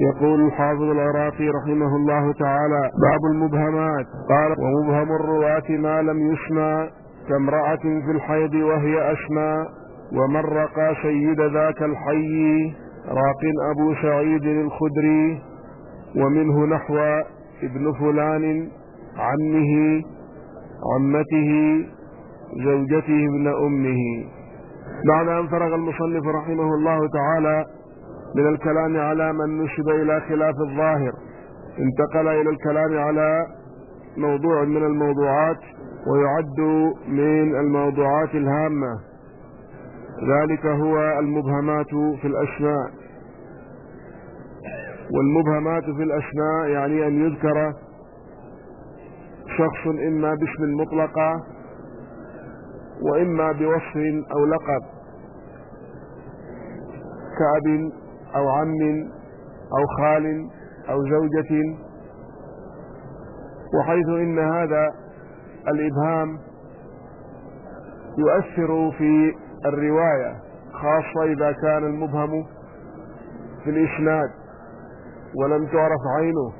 يقول الحافظ العراقي رحمه الله تعالى باب المبهمات. قال ومبهم الرواة ما لم يسمى كامرأة في الحيض وهي أسمى ومن رقى سيد ذاك الحي راق أبو سعيد الخدري ومنه نحو ابن فلان عمه عمته زوجته ابن أمه. بعد أن فرغ المصنف رحمه الله تعالى من الكلام على من نسب إلى خلاف الظاهر. انتقل إلى الكلام على موضوع من الموضوعات ويعد من الموضوعات الهامة. ذلك هو المبهمات في الأسماء. والمبهمات في الأسماء يعني أن يذكر شخص إما باسم مطلقة وإما بوصف أو لقب كأب أو عم أو خال أو زوجة. وحيث إن هذا الإبهام يؤثر في الرواية خاصة إذا كان المبهم في الإسناد ولم تعرف عينه.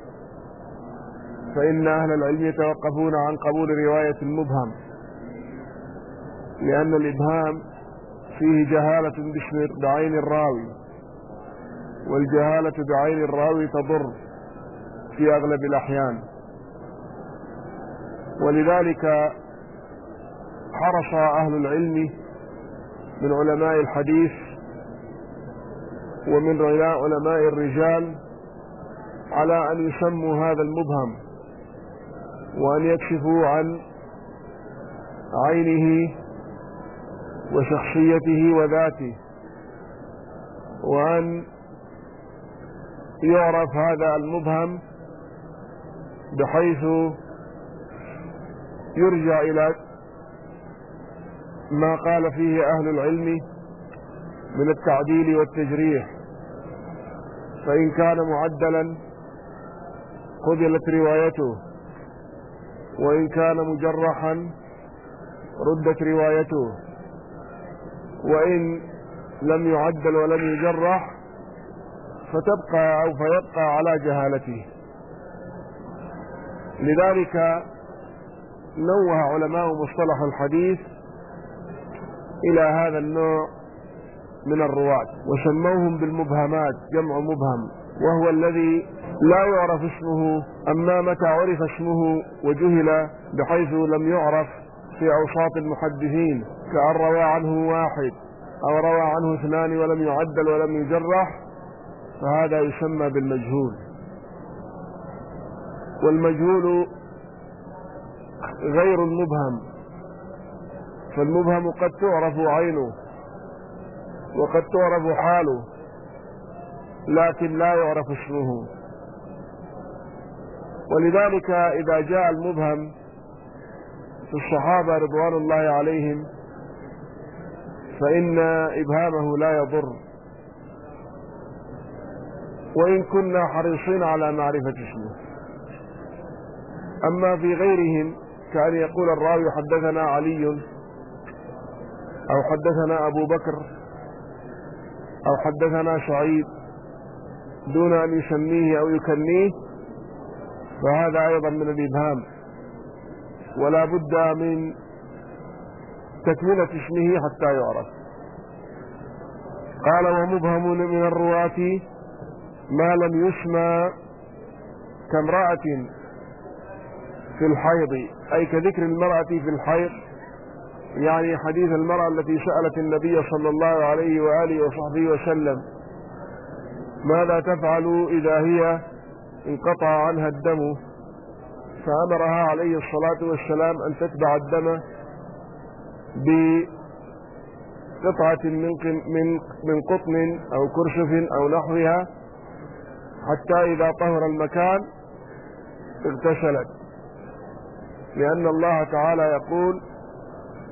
فإن أهل العلم يتوقفون عن قبول رواية المبهم لأن الإبهام فيه جهالة بعين الراوي. والجهالة بعين الراوي تضر في أغلب الأحيان. ولذلك حرص أهل العلم من علماء الحديث ومن علماء الرجال على أن يسموا هذا المبهم وأن يكشفوا عن عينه وشخصيته وذاته وأن يعرف هذا المبهم بحيث يرجع إلى ما قال فيه أهل العلم من التعديل والتجريح. فإن كان معدلا قبلت روايته وإن كان مجرحا ردت روايته وإن لم يعدل ولم يجرح فتبقى أو فيبقى على جهالته. لذلك نوه علماء مصطلح الحديث إلى هذا النوع من الرواة وسموهم بالمبهمات جمع مبهم وهو الذي لا يعرف اسمه أما متى عرف اسمه وجهل بحيث لم يعرف في أوساط المحدثين كأن روى عنه واحد أو روى عنه اثنان ولم يعدل ولم يجرح فهذا يسمى بالمجهول. والمجهول غير المبهم فالمبهم قد تعرف عينه وقد تعرف حاله لكن لا يعرف اسمه. ولذلك إذا جاء المبهم في الصحابة رضوان الله عليهم فإن إبهامه لا يضر. وإن كنا حريصين على معرفة اسمه. أما في غيرهم كأن يقول الراوي حدثنا علي أو حدثنا أبو بكر أو حدثنا سعيد دون أن يسميه أو يكنيه فهذا أيضا من الإبهام. ولا بد من تكملة اسمه حتى يعرف. قال ومبهم من الرواة ما لم يسمى كامرأة في الحيض أي كذكر المرأة في الحيض يعني حديث المرأة التي سألت النبي صلى الله عليه وآله وصحبه وسلم ماذا تفعل إذا هي انقطع عنها الدم؟ فأمرها عليه الصلاة والسلام أن تتبع الدم بقطعة من من قطن أو كرشف أو نحوها حتى إذا طهر المكان اغتسلت. لأن الله تعالى يقول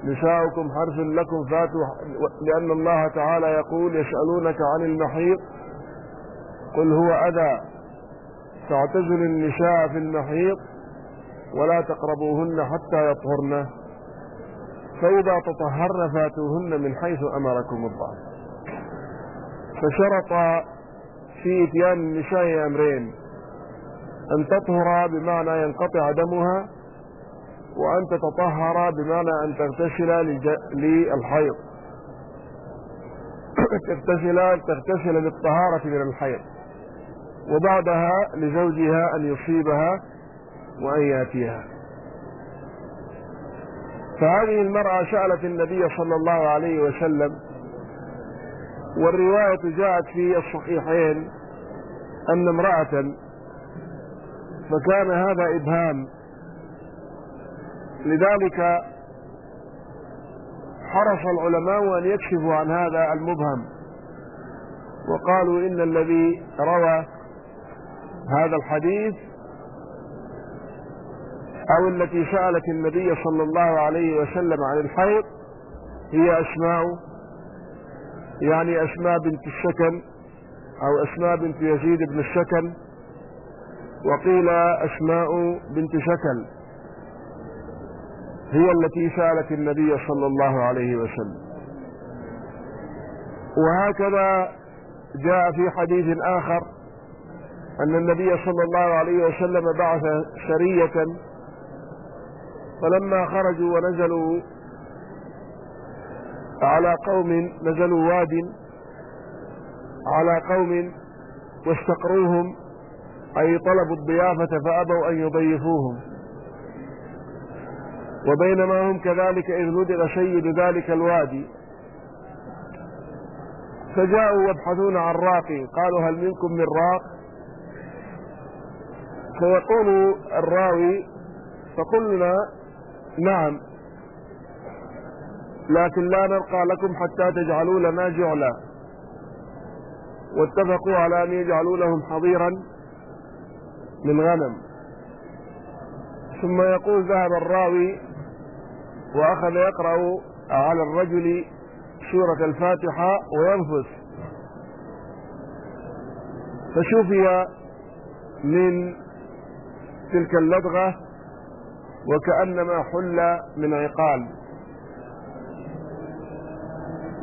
نساؤكم حرث لكم فاتوا لأن الله تعالى يقول يسألونك عن المحيط قل هو أذى فاعتزل النساء في المحيط ولا تقربوهن حتى يطهرن. فإذا تطهرن فاتوهن من حيث أمركم الله. فشرط في إتيان النساء أمرين أن تطهر بمعنى ينقطع دمها وأن تتطهر بمعنى أن تغتسل للحيض. تغتسل تغتسل للطهارة من الحيض. وبعدها لزوجها أن يصيبها وأن يأتيها. فهذه المرأة سألت النبي صلى الله عليه وسلم والرواية جاءت في الصحيحين أن امرأة فكان هذا إبهام. لذلك حرص العلماء أن يكشفوا عن هذا المبهم. وقالوا إن الذي روى هذا الحديث أو التي سألت النبي صلى الله عليه وسلم عن الحيض هي أسماء يعني أسماء بنت السكن أو أسماء بنت يزيد بن السكن وقيل أسماء بنت شكل هي التي سألت النبي صلى الله عليه وسلم. وهكذا جاء في حديث آخر أن النبي صلى الله عليه وسلم بعث سرية فلما خرجوا ونزلوا على قوم نزلوا واد على قوم واستقروهم أي طلبوا الضيافة فأبوا أن يضيفوهم. وبينما هم كذلك إذ ندغ سيد ذلك الوادي فجاءوا يبحثون عن راقي قالوا هل منكم من راق؟ فيقول الراوي فقلنا نعم. لكن لا نلقى لكم حتى تجعلوا لنا جعلا. واتفقوا على أن يجعلوا لهم حظيرا من غنم. ثم يقول ذهب الراوي وأخذ يقرأ على الرجل سورة الفاتحة وينفث. فشفي من تلك اللدغة وكأنما حل من عقال.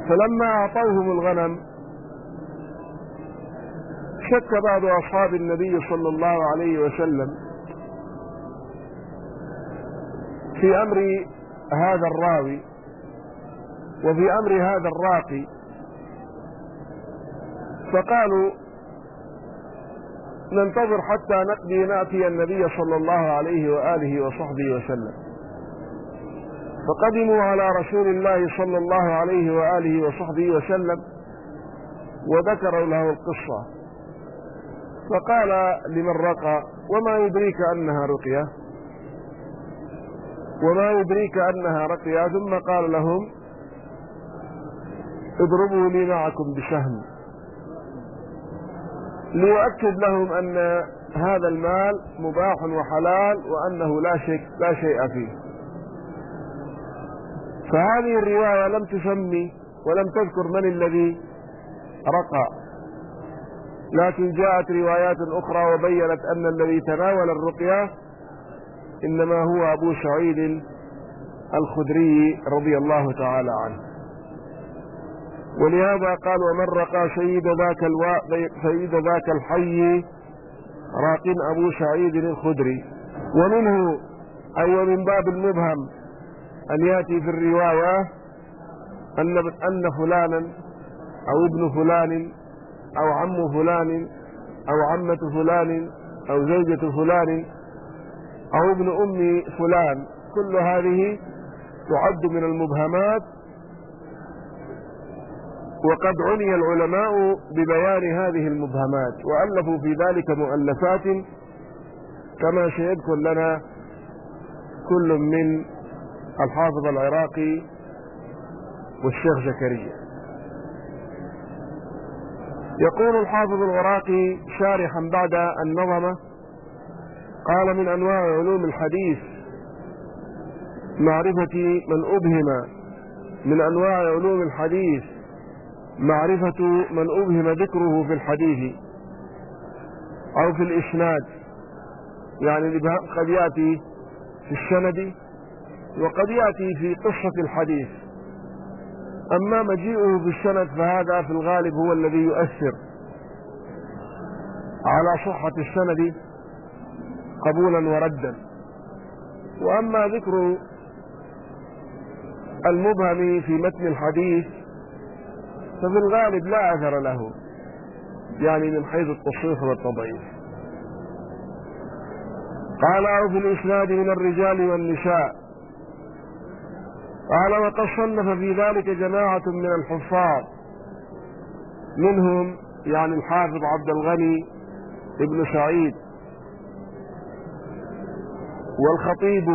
فلما أعطوهم الغنم شك بعض أصحاب النبي صلى الله عليه وسلم في أمر هذا الراوي وفي أمر هذا الراقي. فقالوا ننتظر حتى نقضي نأتي النبي صلى الله عليه وآله وصحبه وسلم. فقدموا على رسول الله صلى الله عليه وآله وصحبه وسلم وذكروا له القصة. فقال لمن رقى وما يدريك أنها رقية؟ وما يدريك أنها رقية؟ ثم قال لهم اضربوا لي معكم بسهم. ليؤكد لهم أن هذا المال مباح وحلال وأنه لا شيء لا شيء فيه. فهذه الرواية لم تسمي ولم تذكر من الذي رقى لكن جاءت روايات أخرى وبينت أن الذي تناول الرقية إنما هو أبو سعيد الخدري رضي الله تعالى عنه. ولهذا قال ومن رقى سيد ذاك الوا... سيد ذاك الحي راق أبو سعيد الخدري. ومنه أي ومن باب المبهم أن يأتي في الرواية أن أن فلانا أو ابن فلان أو عم فلان أو عمة فلان أو زوجة فلان أو ابن أم فلان. كل هذه تعد من المبهمات. وقد عني العلماء ببيان هذه المبهمات وألفوا في ذلك مؤلفات. كما سيذكر لنا كل من الحافظ العراقي والشيخ زكريا. يقول الحافظ العراقي شارحا بعد النظمة قال من أنواع علوم الحديث معرفة من أبهم. من أنواع علوم الحديث معرفة من أبهم ذكره في الحديث أو في الإسناد. يعني الإبهام قد يأتي في السند وقد يأتي في قصة الحديث. أما مجيئه في السند فهذا في الغالب هو الذي يؤثر على صحة السند قبولا وردا. وأما ذكر المبهم في متن الحديث ففي الغالب لا أثر له يعني من حيث التصحيح والتضعيف. قال أو في الإسناد من الرجال والنساء. قال وقد صنف في ذلك جماعة من الحفاظ. منهم يعني الحافظ عبد الغني ابن سعيد. والخطيب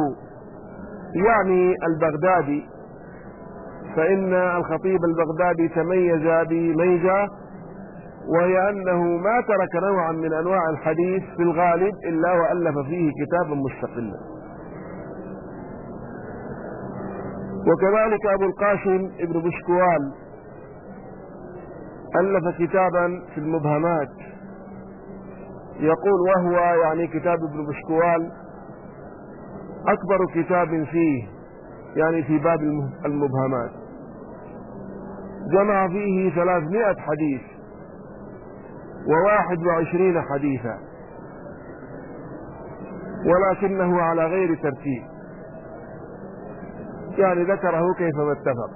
يعني البغدادي. فإن الخطيب البغدادي تميز بميزة وهي أنه ما ترك نوعا من أنواع الحديث في الغالب إلا وألف فيه كتابا مستقلا. وكذلك أبو القاسم ابن بشكوال ألف كتابا في المبهمات. يقول وهو يعني كتاب ابن بشكوال أكبر كتاب فيه يعني في باب المبهمات. جمع فيه ثلاثمائة حديث وواحد وعشرين حديثا ولكنه على غير ترتيب. يعني ذكره كيفما اتفق.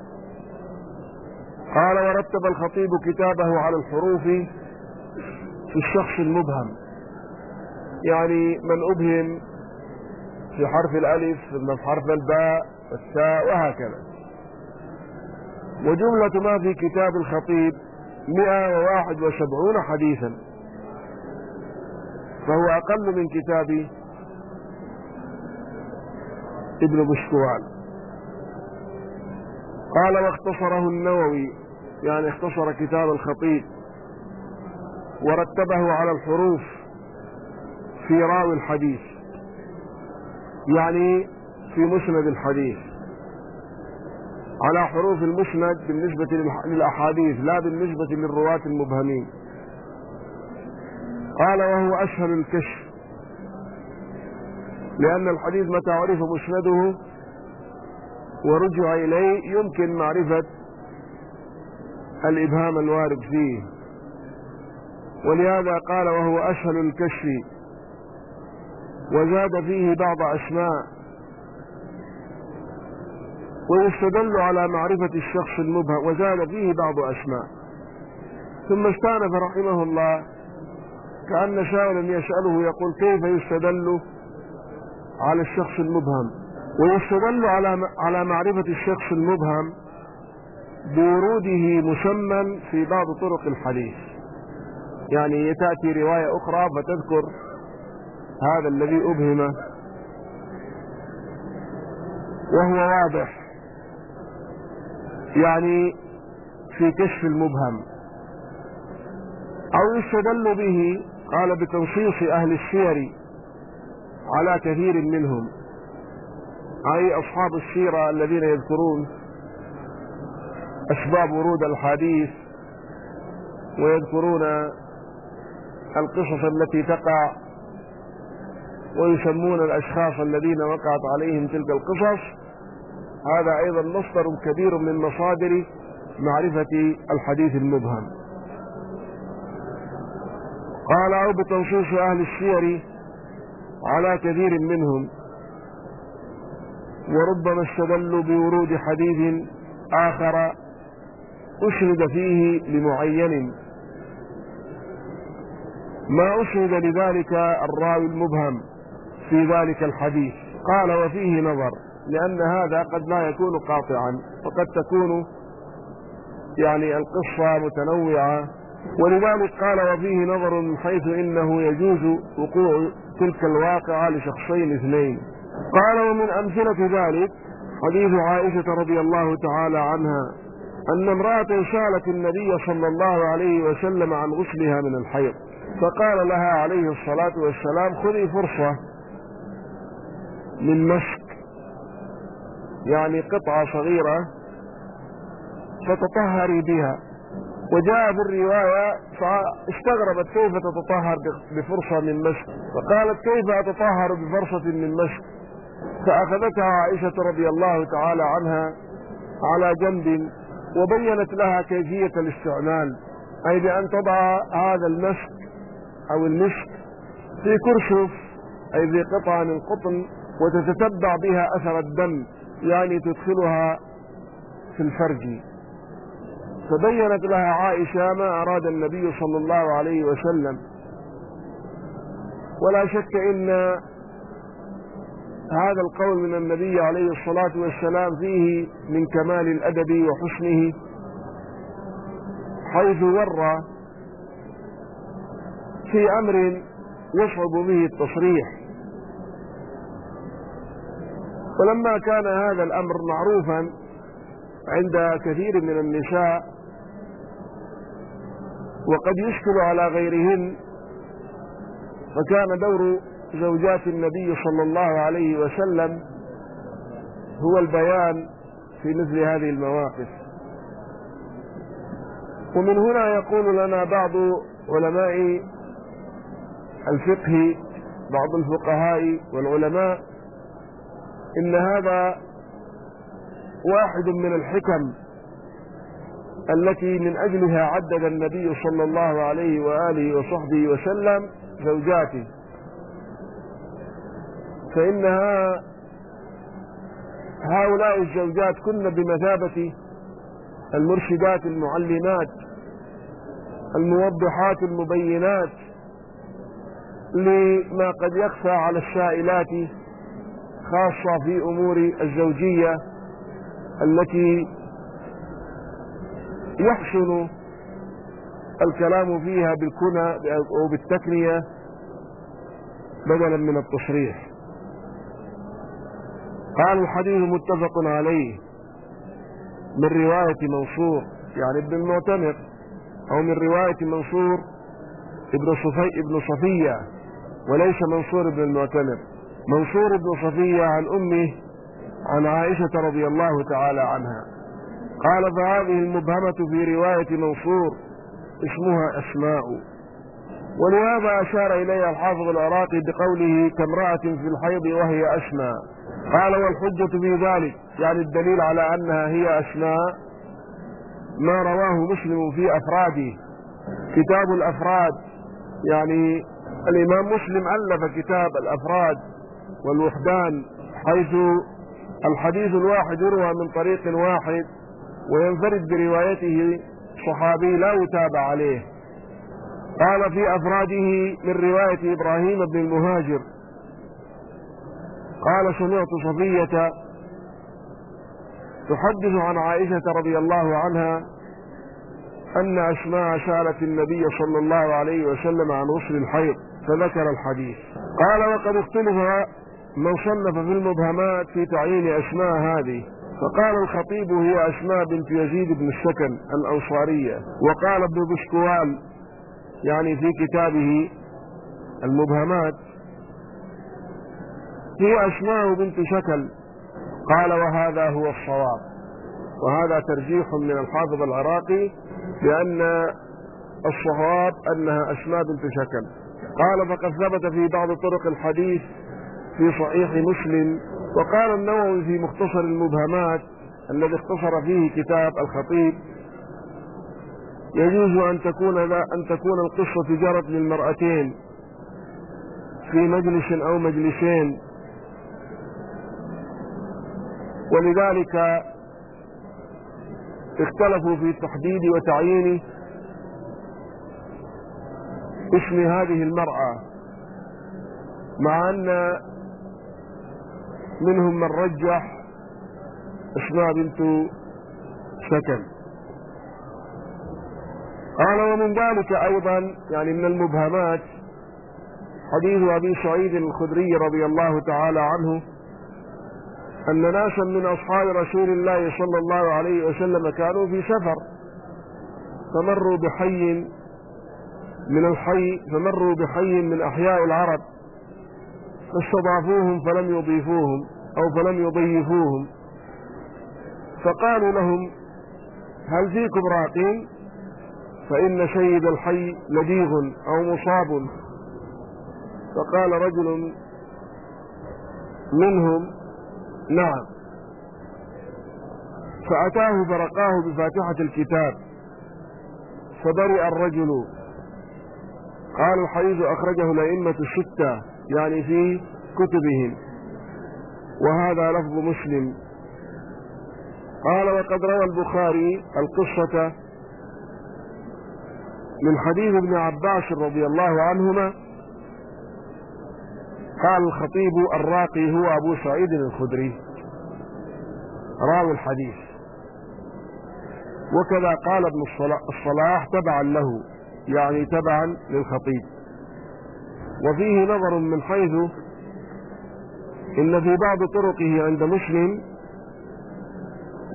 قال ورتب الخطيب كتابه على الحروف في الشخص المبهم. يعني من أبهم في حرف الألف ثم في حرف الباء والتاء وهكذا. وجملة ما في كتاب الخطيب مئة وواحد وسبعون حديثا. فهو أقل من كتاب ابن بشكوال قال واختصره النووي يعني اختصر كتاب الخطيب ورتبه على الحروف في راوي الحديث يعني في مسند الحديث. على حروف المسند بالنسبة للأحاديث لا بالنسبة للرواة المبهمين. قال وهو أسهل الكشف لأن الحديث متى عرف مسنده ورجع إليه يمكن معرفة الإبهام الوارد فيه. ولهذا قال وهو أسهل الكشف. وزاد فيه بعض أسماء. ويستدل على معرفة الشخص المبهم. وزاد فيه بعض أسماء. ثم استأنف رحمه الله كأن سائلا يسأله يقول كيف يستدل على الشخص المبهم؟ ويستدل على على معرفة الشخص المبهم بوروده مسمى في بعض طرق الحديث. يعني تأتي رواية أخرى فتذكر هذا الذي أبهم وهو واضح. يعني في كشف المبهم. أو يستدل به قال بتنصيص أهل السير على كثير منهم. أي أصحاب السيرة الذين يذكرون أسباب ورود الحديث ويذكرون القصص التي تقع ويسمون الأشخاص الذين وقعت عليهم تلك القصص. هذا أيضا مصدر كبير من مصادر معرفة الحديث المبهم. قال أو بتنصيص أهل السير على كثير منهم. وربما استدلوا بورود حديث آخر أسند فيه لمعين. ما أسند لذلك الراوي المبهم في ذلك الحديث. قال وفيه نظر لأن هذا قد لا يكون قاطعا وقد تكون يعني القصة متنوعة. ولذلك قال وفيه نظر من حيث إنه يجوز وقوع تلك الواقعة لشخصين اثنين قال ومن أمثلة ذلك حديث عائشة رضي الله تعالى عنها أن امرأة سألت النبي صلى الله عليه وسلم عن غسلها من الحيض فقال لها عليه الصلاة والسلام خذي فرصة من مسك يعني قطعة صغيرة فتطهري بها. وجاء في الرواية فاستغربت كيف تتطهر بفرصة من مسك؟ فقالت كيف أتطهر بفرصة من مسك؟ فأخذتها عائشة رضي الله تعالى عنها على جنب وبينت لها كيفية الاستعمال أي بأن تضع هذا المسك أو المشك في كرشف أي ذي قطعة من قطن وتتتبع بها أثر الدم يعني تدخلها في الفرج. فبينت لها عائشة ما أراد النبي صلى الله عليه وسلم. ولا شك إن هذا القول من النبي عليه الصلاة والسلام فيه من كمال الأدب وحسنه حيث ورى في أمر يصعب به التصريح. ولما كان هذا الأمر معروفا عند كثير من النساء وقد يشكل على غيرهن فكان دور زوجات النبي صلى الله عليه وسلم هو البيان في مثل هذه المواقف. ومن هنا يقول لنا بعض علماء الفقه بعض الفقهاء والعلماء إن هذا واحد من الحكم التي من أجلها عدد النبي صلى الله عليه وآله وصحبه وسلم زوجاته. فإنها هؤلاء الزوجات كن بمثابة المرشدات المعلمات الموضحات المبينات لما قد يخفى على السائلات خاصة في أمور الزوجية التي يحسن الكلام فيها بالكنى أو بالتكنية بدلا من التصريح. قال الحديث متفق عليه من رواية منصور يعني ابن المعتمر أو من رواية منصور ابن صفي ابن صفية وليس منصور ابن المعتمر. منصور ابن صفية عن أمه عن عائشة رضي الله تعالى عنها. قال فهذه المبهمة في رواية منصور اسمها أسماء. ولهذا أشار إليها الحافظ العراقي بقوله كامرأة في الحيض وهي أسماء قال والحجة في ذلك يعني الدليل على أنها هي أسماء ما رواه مسلم في أفراده. كتاب الأفراد يعني الإمام مسلم ألف كتاب الأفراد والوحدان حيث الحديث الواحد يروى من طريق واحد وينفرد بروايته صحابي لا يتابع عليه. قال في أفراده من رواية إبراهيم بن المهاجر قال سمعت صفية تحدث عن عائشة رضي الله عنها أن أسماء سألت النبي صلى الله عليه وسلم عن غسل الحيض فذكر الحديث. قال وقد اختلف من صنف في المبهمات في تعيين أسماء هذه فقال الخطيب هي أسماء بنت يزيد بن السكن الأنصارية وقال ابن بشكوال يعني في كتابه المبهمات هي أسماء بنت شكل قال وهذا هو الصواب وهذا ترجيح من الحافظ العراقي بأن الصواب أنها أسماء بنت شكل. قال فقد ثبت في بعض طرق الحديث في صحيح مسلم وقال النووي في مختصر المبهمات الذي اختصر فيه كتاب الخطيب يجوز أن تكون أن تكون القصة جرت للمرأتين في مجلس أو مجلسين. ولذلك اختلفوا في تحديد وتعيين اسم هذه المرأة مع أن منهم من رجح اسمها بنت سكن. قال ومن ذلك أيضا يعني من المبهمات حديث أبي سعيد الخدري رضي الله تعالى عنه أن ناسا من أصحاب رسول الله صلى الله عليه وسلم كانوا في سفر فمروا بحي من الحي فمروا بحي من أحياء العرب فاستضافوهم فلم يضيفوهم أو فلم يضيفوهم. فقالوا لهم هل فيكم راقين؟ فإن سيد الحي لديغ أو مصاب. فقال رجل منهم نعم. فأتاه فرقاه بفاتحة الكتاب. فبرئ الرجل. قالوا حديث أخرجه الأئمة الستة يعني في كتبهم. وهذا لفظ مسلم. قال وقد روى البخاري القصة من حديث ابن عباس رضي الله عنهما قال الخطيب الراقي هو أبو سعيد الخدري راوي الحديث. وكذا قال ابن الصلاح تبعا له يعني تبعا للخطيب. وفيه نظر من حيث إن في بعض طرقه عند مسلم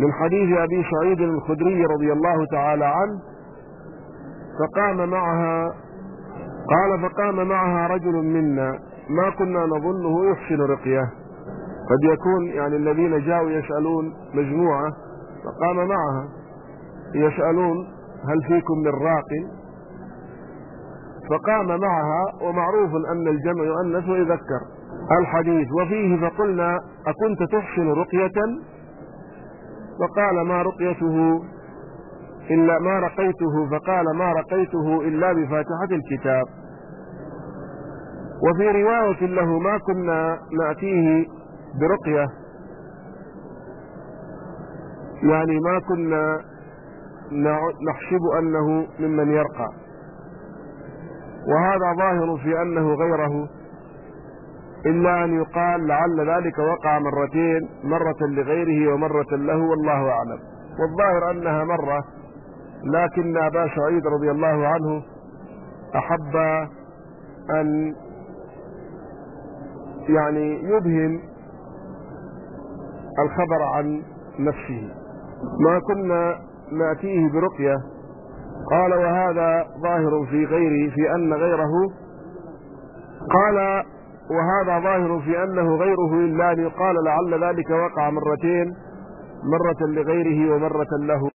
من حديث أبي سعيد الخدري رضي الله تعالى عنه فقام معها قال فقام معها رجل منا ما كنا نظنه يحسن رقيه. قد يكون يعني الذين جاءوا يسألون مجموعة فقام معها يسألون هل فيكم من راق؟ فقام معها ومعروف أن الجمع يؤنث ويذكر. الحديث وفيه فقلنا أكنت تحسن رقية؟ فقال ما رقيته؟ إلا ما رقيته فقال ما رقيته إلا بفاتحة الكتاب. وفي رواية له ما كنا نأتيه برقية. يعني ما كنا نحسب أنه ممن يرقى. وهذا ظاهر في أنه غيره. إلا أن يقال لعل ذلك وقع مرتين مرة لغيره ومرة له والله أعلم. والظاهر أنها مرة. لكن أبا سعيد رضي الله عنه أحب أن يعني يبهم الخبر عن نفسه. ما كنا نأتيه برقية. قال وهذا ظاهر في غيره في أن غيره قال وهذا ظاهر في أنه غيره إلا أن يقال لعل ذلك وقع مرتين مرة لغيره ومرة له.